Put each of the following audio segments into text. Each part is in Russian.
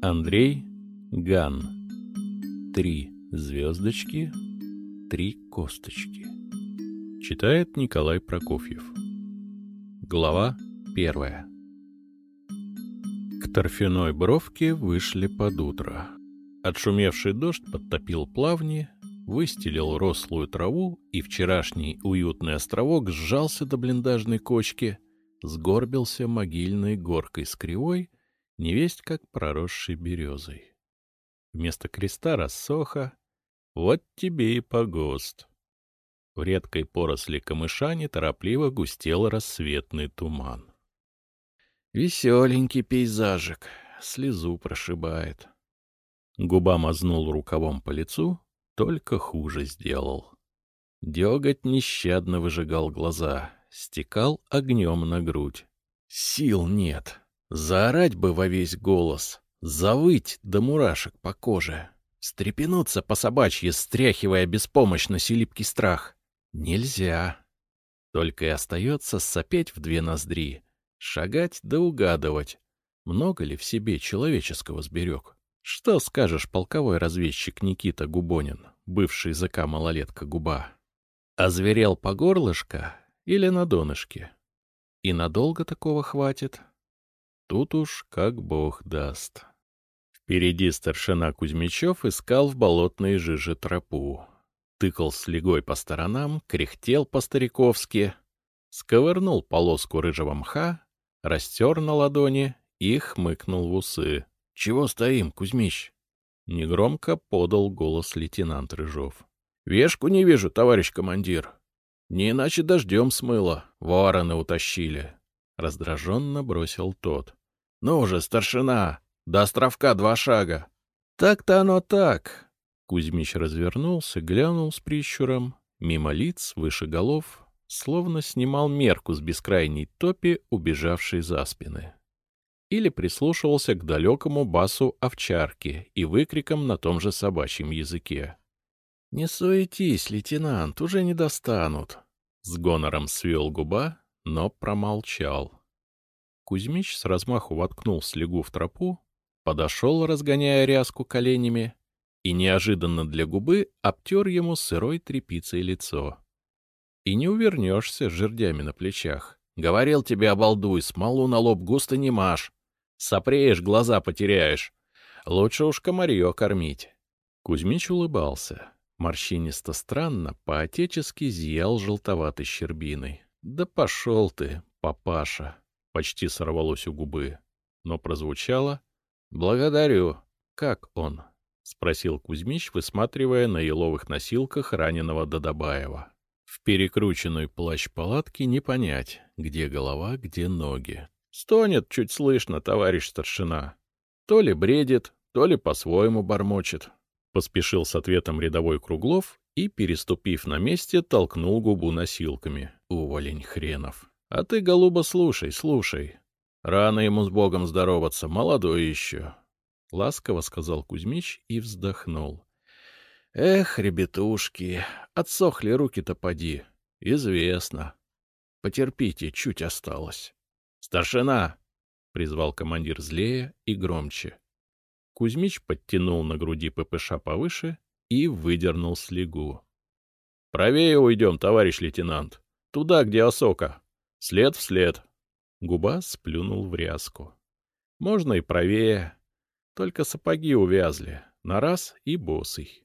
Андрей Ган. Три звездочки, три косточки. Читает Николай Прокофьев. Глава первая. К торфяной бровке вышли под утро. Отшумевший дождь подтопил плавни, выстелил рослую траву, и вчерашний уютный островок сжался до блиндажной кочки, сгорбился могильной горкой с кривой, невесть как проросшей березой. Вместо креста рассоха, вот тебе и погост. В редкой поросли камыша неторопливо густел рассветный туман. Веселенький пейзажик, слезу прошибает. Губа мазнул рукавом по лицу, только хуже сделал. Деготь нещадно выжигал глаза, стекал огнем на грудь. Сил нет. Заорать бы во весь голос, завыть до мурашек по коже, стрепенуться по собачьи, стряхивая беспомощно селипкий страх. Нельзя. Только и остается сопеть в две ноздри, шагать да угадывать, много ли в себе человеческого сберег. Что скажешь, полковой разведчик Никита Губонин, бывший языка малолетка Губа? Озверел по горлышко или на донышке? И надолго такого хватит? Тут уж как бог даст. Впереди старшина Кузьмичев искал в болотной жиже тропу. Тыкал слегой по сторонам, кряхтел по-стариковски, сковырнул полоску рыжего мха, растер на ладони и хмыкнул в усы. — Чего стоим, Кузьмич? — негромко подал голос лейтенант Рыжов. — Вешку не вижу, товарищ командир. Не иначе дождем смыло, вороны утащили. Раздраженно бросил тот. — Ну же, старшина, до островка два шага. — Так-то оно так. Кузьмич развернулся, глянул с прищуром. Мимо лиц, выше голов, словно снимал мерку с бескрайней топи, убежавшей за спины или прислушивался к далекому басу овчарки и выкрикам на том же собачьем языке. — Не суетись, лейтенант, уже не достанут. С гонором свел губа, но промолчал. Кузьмич с размаху воткнул слегу в тропу, подошел, разгоняя ряску коленями, и неожиданно для губы обтер ему сырой тряпицей лицо. И не увернешься с жердями на плечах. Говорил тебе, обалдуй, смолу на лоб густо не маш. Сопреешь, глаза потеряешь. Лучше уж комарье кормить. Кузьмич улыбался. Морщинисто странно, по-отечески зиял желтоватой щербиной. «Да пошел ты, папаша!» Почти сорвалось у губы. Но прозвучало «Благодарю. Как он?» — спросил Кузьмич, высматривая на еловых носилках раненого Дадабаева. В перекрученной плащ-палатке не понять, где голова, где ноги. Стонет чуть слышно, товарищ старшина. То ли бредит, то ли по-своему бормочет. Поспешил с ответом рядовой Круглов и, переступив на месте, толкнул губу носилками. Уволень хренов. А ты, голуба, слушай, слушай. Рано ему с Богом здороваться, молодой еще. Ласково сказал Кузьмич и вздохнул. Эх, ребятушки, отсохли руки-то поди. Известно. Потерпите, чуть осталось. «Старшина!» — призвал командир злее и громче. Кузьмич подтянул на груди ППШ повыше и выдернул слегу. «Правее уйдем, товарищ лейтенант. Туда, где осока. След в след». Губа сплюнул в ряску. «Можно и правее. Только сапоги увязли. На раз и босый.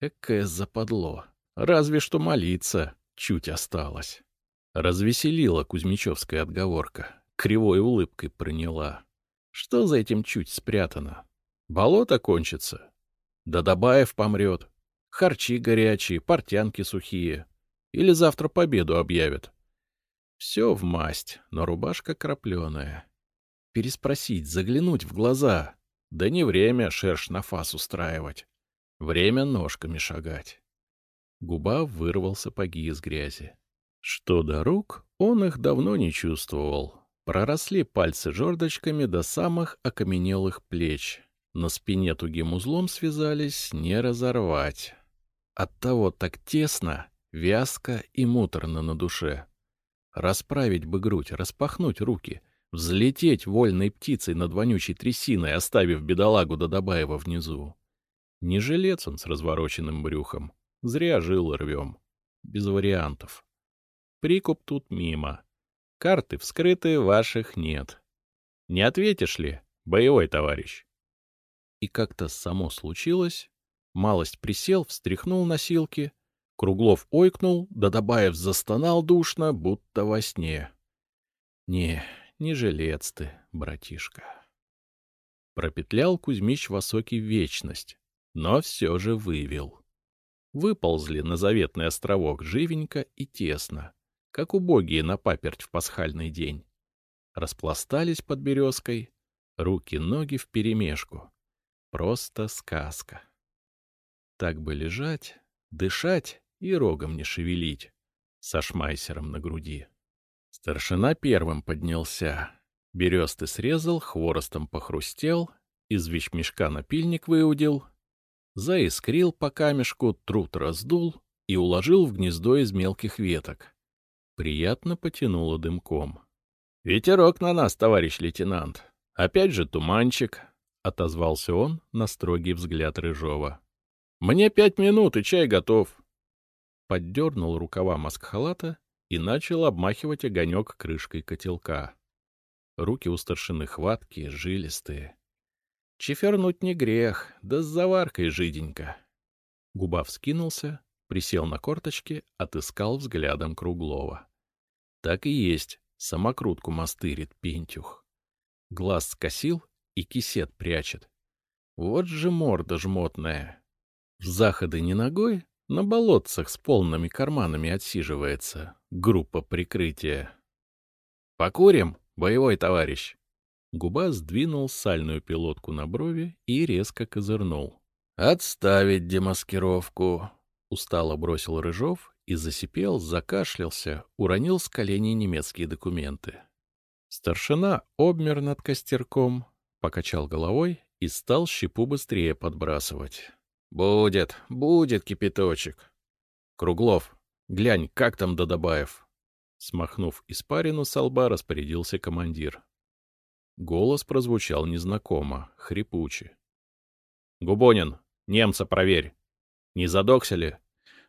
Экое западло. Разве что молиться чуть осталось». Развеселила кузьмичевская отговорка кривой улыбкой проняла. Что за этим чуть спрятано? Болото кончится? Да Добаев помрет. Харчи горячие, портянки сухие. Или завтра победу объявят. Все в масть, но рубашка крапленая. Переспросить, заглянуть в глаза. Да не время шерш на фас устраивать. Время ножками шагать. Губа вырвал сапоги из грязи. Что до рук, он их давно не чувствовал. Проросли пальцы жердочками до самых окаменелых плеч. На спине тугим узлом связались, не разорвать. Оттого так тесно, вязко и муторно на душе. Расправить бы грудь, распахнуть руки, Взлететь вольной птицей над вонючей трясиной, оставив бедолагу Дадабаева внизу. Не жилец он с развороченным брюхом. Зря жил рвем. Без вариантов. Прикуп тут мимо. Карты вскрыты, ваших нет. Не ответишь ли, боевой товарищ? И как-то само случилось. Малость присел, встряхнул носилки. Круглов ойкнул, Дадабаев застонал душно, будто во сне. Не, не жилец ты, братишка. Пропетлял Кузьмич в осоке вечность, но все же вывел. Выползли на заветный островок живенько и тесно, как убогие на паперть в пасхальный день. Распластались под березкой, руки-ноги вперемешку. Просто сказка. Так бы лежать, дышать и рогом не шевелить, со шмайсером на груди. Старшина первым поднялся. Бересты срезал, хворостом похрустел, из вещмешка напильник выудил, заискрил по камешку, труд раздул и уложил в гнездо из мелких веток. Приятно потянуло дымком. — Ветерок на нас, товарищ лейтенант. Опять же туманчик, — отозвался он на строгий взгляд Рыжова. — Мне пять минут, и чай готов. Поддернул рукава маскхалата и начал обмахивать огонек крышкой котелка. Руки у старшины хваткие, жилистые. Чефернуть не грех, да с заваркой жиденько. Губа вскинулся, присел на корточки, отыскал взглядом Круглова. Так и есть, самокрутку мастырит пентюх. Глаз скосил и кисет прячет. Вот же морда жмотная. В заходы не ногой, на болотцах с полными карманами отсиживается группа прикрытия. «Покурим, боевой товарищ!» Губа сдвинул сальную пилотку на брови и резко козырнул. «Отставить демаскировку!» Устало бросил Рыжов и засипел, закашлялся, уронил с коленей немецкие документы. Старшина обмер над костерком, покачал головой и стал щепу быстрее подбрасывать. Будет, будет кипяточек. Круглов, глянь, как там Дадабаев. Смахнув испарину со лба, распорядился командир. Голос прозвучал незнакомо, хрипуче. «Губонин, немца проверь. Не задохся ли?»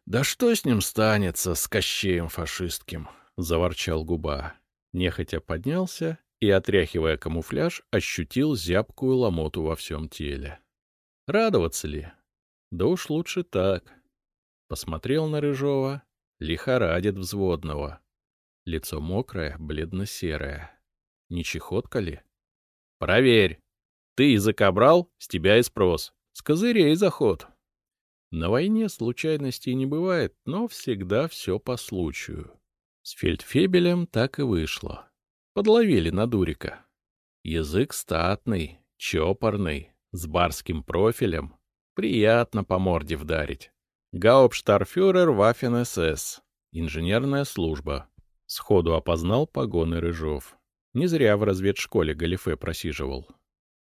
«Да что с ним станется, с кощеем фашистским?» — заворчал губа. Нехотя поднялся и, отряхивая камуфляж, ощутил зябкую ломоту во всем теле. Радоваться ли? Да уж лучше так. Посмотрел на Рыжова, лихорадит взводного. Лицо мокрое, бледно-серое. Не чехотка ли? Проверь. Ты языка брал, с тебя и спрос. С козырей заход. На войне случайностей не бывает, но всегда все по случаю. С фельдфебелем так и вышло. Подловили на дурика. Язык статный, чопорный, с барским профилем, Приятно по морде вдарить. Гауптштарфюрер Waffen-СС. Инженерная служба. Сходу опознал погоны Рыжов. Не зря в разведшколе Галифе просиживал.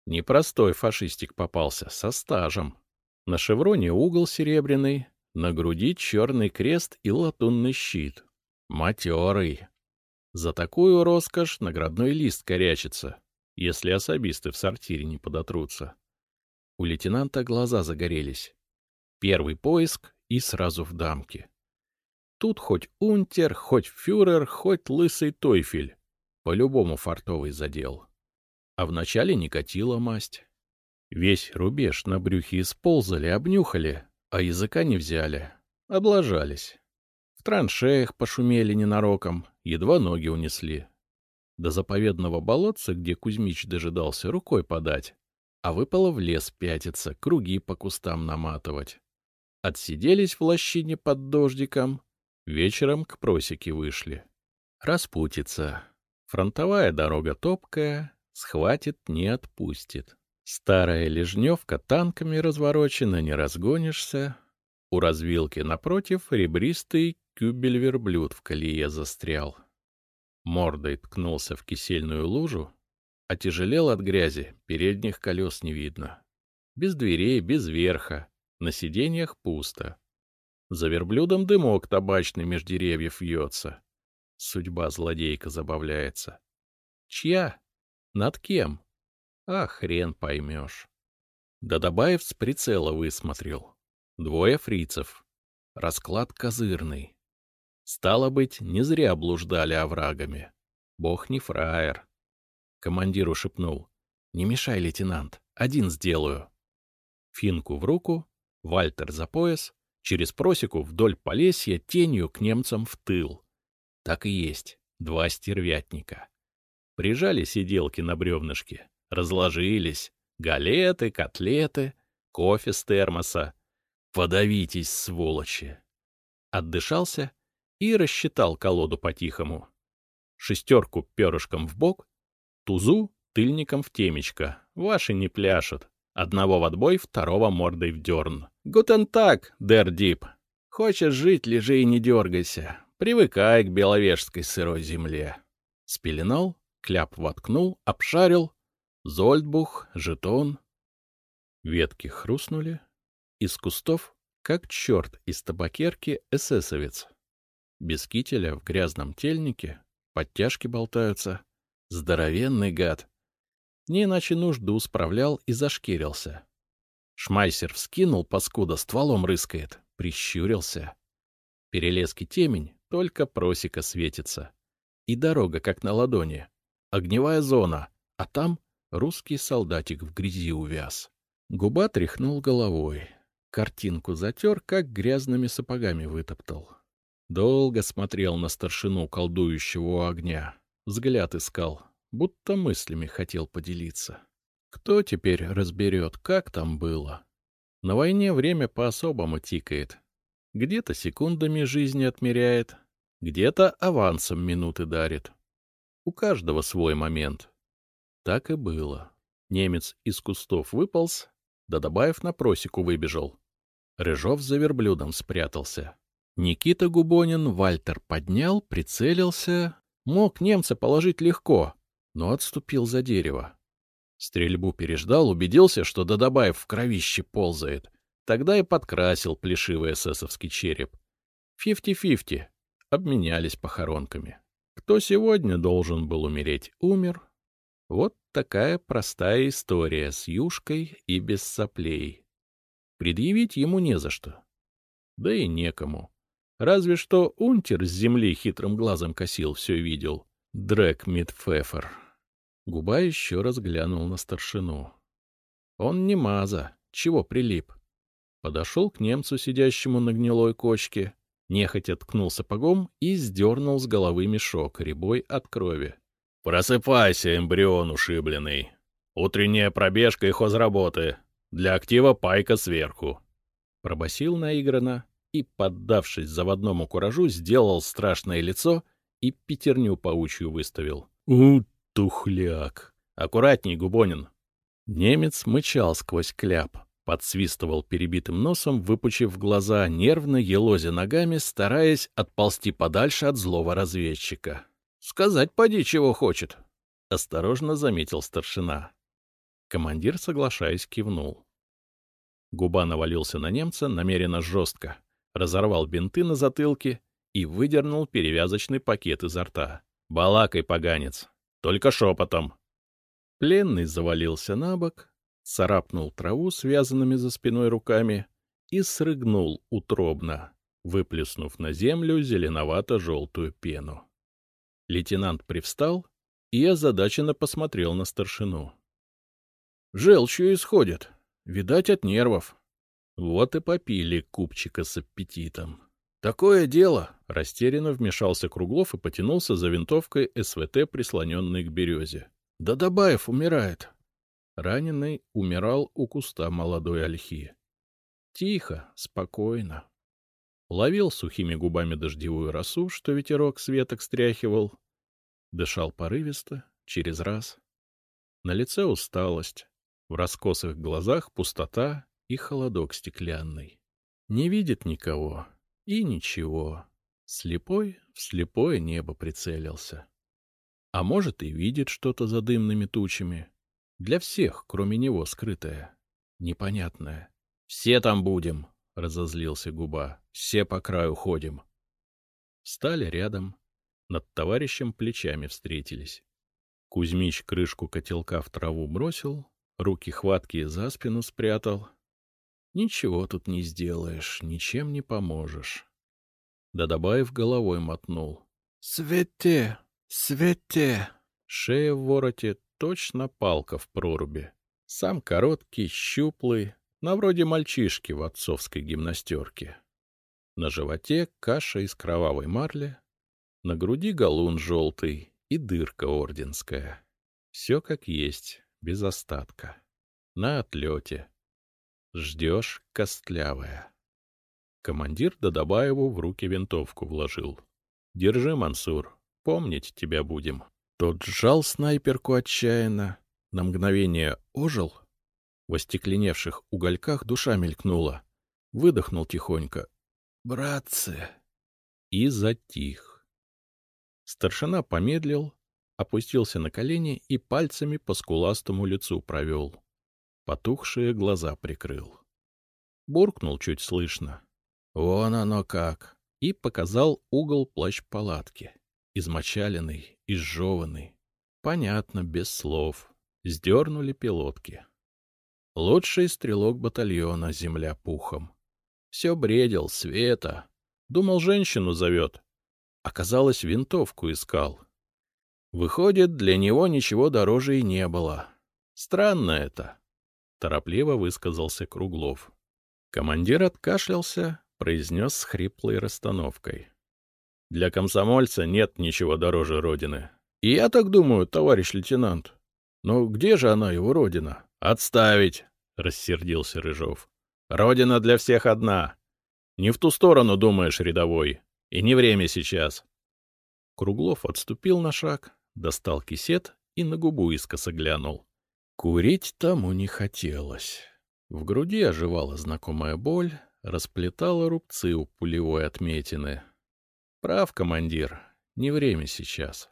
Непростой фашистик попался, со стажем. На шевроне угол серебряный, на груди черный крест и латунный щит. Матерый. За такую роскошь наградной лист корячится, если особисты в сортире не подотрутся. У лейтенанта глаза загорелись. Первый поиск и сразу в дамке. Тут хоть унтер, хоть фюрер, хоть лысый тойфель. По-любому фартовый задел. А вначале не катила масть. Весь рубеж на брюхе исползали, обнюхали, а языка не взяли. Облажались. В траншеях пошумели ненароком, едва ноги унесли. До заповедного болотца, где Кузьмич дожидался, рукой подать а выпало в лес пятиться, круги по кустам наматывать. Отсиделись в лощине под дождиком, вечером к просеке вышли. Распутится. Фронтовая дорога топкая, схватит, не отпустит. Старая лежневка танками разворочена, не разгонишься. У развилки напротив ребристый кюбель-верблюд в колее застрял. Мордой ткнулся в кисельную лужу, Отяжелел от грязи, передних колес не видно. Без дверей, без верха, на сиденьях пусто. За верблюдом дымок табачный меж деревьев вьется. Судьба злодейка забавляется. Чья? Над кем? А хрен поймешь. Дадабаев с прицела высмотрел. Двое фрицев. Расклад козырный. Стало быть, не зря блуждали оврагами. Бог не фраер. Командиру шепнул. «Не мешай, лейтенант, один сделаю». Финку в руку, Вальтер за пояс, через просеку вдоль Полесья тенью к немцам в тыл. Так и есть, два стервятника. Прижали сиделки на бревнышке, разложились. Галеты, котлеты, кофе с термоса. Подавитесь, сволочи! Отдышался и рассчитал колоду по-тихому. Шестерку перышком в бок, тузу тыльником в темечко. Ваши не пляшут. Одного в отбой, второго мордой в дерн. Гутен так, дер дип. Хочешь жить, лежи и не дергайся. Привыкай к беловежской сырой земле. Спеленал, кляп воткнул, обшарил. Зольдбух, жетон. Ветки хрустнули. Из кустов, как черт из табакерки, эсэсовец. Без кителя в грязном тельнике, подтяжки болтаются. Здоровенный гад. Не иначе нужду справлял и зашкирился. Шмайсер вскинул, паскуда, стволом рыскает, прищурился. Перелески темень, только просека светится. И дорога, как на ладони. Огневая зона, а там русский солдатик в грязи увяз. Губа тряхнул головой. Картинку затер, как грязными сапогами вытоптал. Долго смотрел на старшину колдующего у огня. Взгляд искал, будто мыслями хотел поделиться. Кто теперь разберет, как там было? На войне время по-особому тикает. Где-то секундами жизни отмеряет, где-то авансом минуты дарит. У каждого свой момент. Так и было. Немец из кустов выполз, да добавив на просеку выбежал. Рыжов за верблюдом спрятался. Никита Губонин Вальтер поднял, прицелился. Мог немца положить легко, но отступил за дерево. Стрельбу переждал, убедился, что Дадабаев в кровище ползает. Тогда и подкрасил плешивый эсэсовский череп. Фифти-фифти. Обменялись похоронками. Кто сегодня должен был умереть, умер. Вот такая простая история с юшкой и без соплей. Предъявить ему не за что. Да и некому. Разве что унтер с земли хитрым глазом косил, все видел. Дрэк Мидфефер. Губа еще раз глянул на старшину. Он не маза, чего прилип. Подошел к немцу, сидящему на гнилой кочке, нехотя ткнул сапогом и сдернул с головы мешок, рябой от крови. — Просыпайся, эмбрион ушибленный. Утренняя пробежка и хозработы. Для актива пайка сверху. Пробасил наигранно и, поддавшись заводному куражу, сделал страшное лицо и пятерню паучью выставил. — У, Тухляк. Аккуратней, Губонин. Немец мычал сквозь кляп, подсвистывал перебитым носом, выпучив глаза, нервно елозя ногами, стараясь отползти подальше от злого разведчика. «Сказать поди, чего хочет», — осторожно заметил старшина. Командир, соглашаясь, кивнул. Губа навалился на немца намеренно жестко, разорвал бинты на затылке и выдернул перевязочный пакет изо рта. «Балакай, поганец!» Только шепотом. Пленный завалился на бок, царапнул траву связанными за спиной руками и срыгнул утробно, выплеснув на землю зеленовато-желтую пену. Лейтенант привстал и озадаченно посмотрел на старшину. — Желчью исходит. Видать, от нервов. Вот и попили купчика с аппетитом. «Такое дело!» — растерянно вмешался Круглов и потянулся за винтовкой СВТ, прислоненной к березе. «Да Добаев умирает!» Раненый умирал у куста молодой ольхи. Тихо, спокойно. Ловил сухими губами дождевую росу, что ветерок с веток стряхивал. Дышал порывисто, через раз. На лице усталость, в раскосых глазах пустота и холодок стеклянный. Не видит никого, и ничего. Слепой в слепое небо прицелился. А может, и видит что-то за дымными тучами. Для всех, кроме него, скрытое. Непонятное. «Все там будем!» — разозлился губа. «Все по краю ходим!» Стали рядом. Над товарищем плечами встретились. Кузьмич крышку котелка в траву бросил, руки хваткие за спину спрятал. Ничего тут не сделаешь, ничем не поможешь. Дадабаев головой мотнул. — Свете! Свете! Шея в вороте точно палка в проруби. Сам короткий, щуплый, на вроде мальчишки в отцовской гимнастерке. На животе каша из кровавой марли, на груди галун желтый и дырка орденская. Все как есть, без остатка. На отлете. Ждешь костлявая. Командир Дадабаеву в руки винтовку вложил. «Держи, Мансур, помнить тебя будем». Тот сжал снайперку отчаянно, на мгновение ожил. В остекленевших угольках душа мелькнула. Выдохнул тихонько. «Братцы!» И затих. Старшина помедлил, опустился на колени и пальцами по скуластому лицу провел. Потухшие глаза прикрыл. Буркнул чуть слышно. «Вон оно как!» И показал угол плащ-палатки. Измочаленный, изжеванный. Понятно, без слов. Сдернули пилотки. Лучший стрелок батальона, земля пухом. Все бредил, Света. Думал, женщину зовет. Оказалось, винтовку искал. Выходит, для него ничего дороже и не было. Странно это. Торопливо высказался Круглов. Командир откашлялся, произнес с хриплой расстановкой. Для комсомольца нет ничего дороже Родины. И я так думаю, товарищ лейтенант. Но где же она, его Родина? Отставить! — рассердился Рыжов. Родина для всех одна. Не в ту сторону думаешь, рядовой. И не время сейчас. Круглов отступил на шаг, достал кисет и на губу искоса глянул. Курить тому не хотелось. В груди оживала знакомая боль, расплетала рубцы у пулевой отметины. Прав, командир, не время сейчас.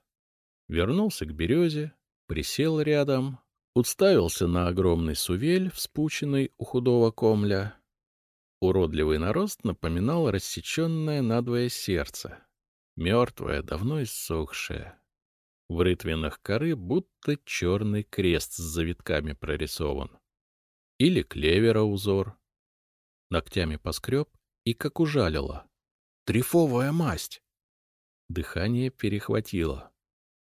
Вернулся к березе, присел рядом, уставился на огромный сувель, вспученный у худого комля. Уродливый нарост напоминал рассеченное надвое сердце, мертвое, давно иссохшее. В рытвинах коры будто черный крест с завитками прорисован. Или клевера узор. Ногтями поскреб и как ужалило. Трифовая масть! Дыхание перехватило.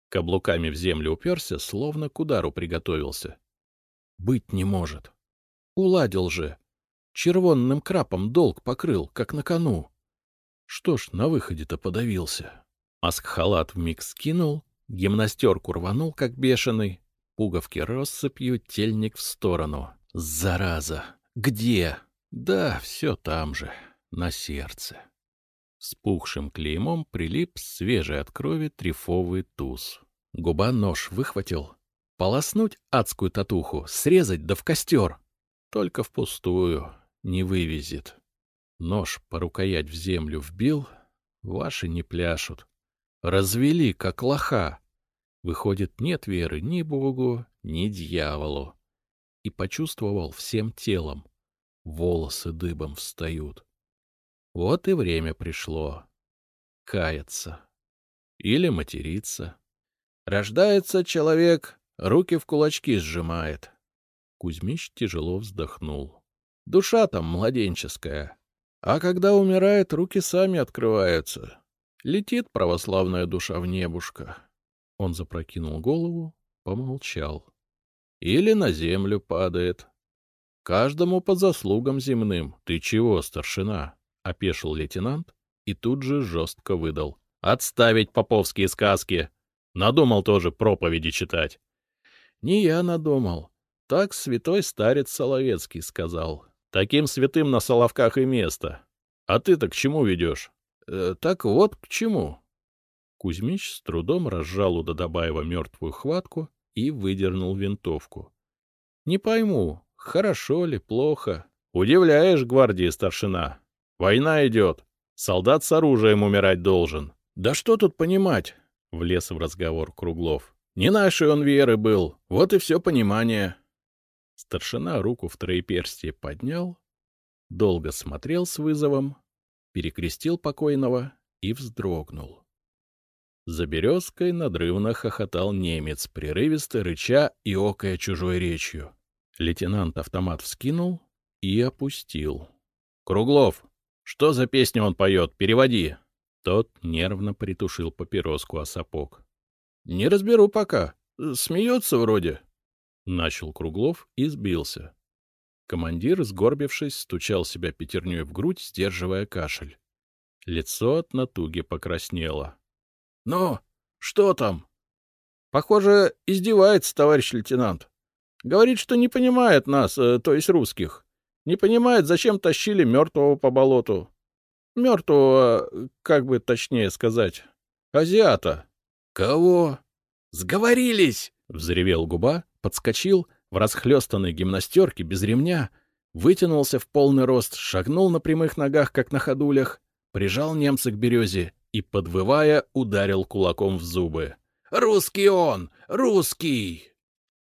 Каблуками в землю уперся, словно к удару приготовился. Быть не может. Уладил же. Червонным крапом долг покрыл, как на кону. Что ж, на выходе-то подавился. Маск-халат вмиг скинул, гимнастерку рванул, как бешеный, пуговки россыпью, тельник в сторону. Зараза! Где? Да, все там же, на сердце. Спухшим клеймом прилип свежий от крови трифовый туз. Губа нож выхватил. Полоснуть адскую татуху, срезать да в костер. Только впустую, не вывезет. Нож по рукоять в землю вбил, ваши не пляшут. Развели, как лоха. Выходит, нет веры ни Богу, ни дьяволу. И почувствовал всем телом. Волосы дыбом встают. Вот и время пришло. Каяться. Или материться. Рождается человек, руки в кулачки сжимает. Кузьмич тяжело вздохнул. Душа там младенческая. А когда умирает, руки сами открываются. Летит православная душа в небушка. Он запрокинул голову, помолчал. Или на землю падает. Каждому по заслугам земным. Ты чего, старшина? — опешил лейтенант и тут же жестко выдал. «Отставить поповские сказки! Надумал тоже проповеди читать!» «Не я надумал. Так святой старец Соловецкий сказал. Таким святым на Соловках и место. А ты-то к чему ведешь?» э, «Так вот к чему». Кузьмич с трудом разжал у Дадабаева мертвую хватку и выдернул винтовку. «Не пойму, хорошо ли, плохо. Удивляешь, гвардии старшина. Война идет. Солдат с оружием умирать должен. Да что тут понимать? Влез в разговор Круглов. Не нашей он веры был. Вот и все понимание. Старшина руку в троеперстие поднял, долго смотрел с вызовом, перекрестил покойного и вздрогнул. За березкой надрывно хохотал немец, прерывисто рыча и окая чужой речью. Лейтенант автомат вскинул и опустил. — Круглов, что за песню он поет? Переводи. Тот нервно притушил папироску о сапог. — Не разберу пока. Смеется вроде. Начал Круглов и сбился. Командир, сгорбившись, стучал себя пятерней в грудь, сдерживая кашель. Лицо от натуги покраснело. — Ну, что там? — Похоже, издевается товарищ лейтенант. Говорит, что не понимает нас, э, то есть русских. Не понимает, зачем тащили мертвого по болоту. Мертвого, как бы точнее сказать, азиата. — Кого? — Сговорились! — взревел губа, подскочил в расхлёстанной гимнастерке без ремня, вытянулся в полный рост, шагнул на прямых ногах, как на ходулях, прижал немца к березе и, подвывая, ударил кулаком в зубы. — Русский он! Русский!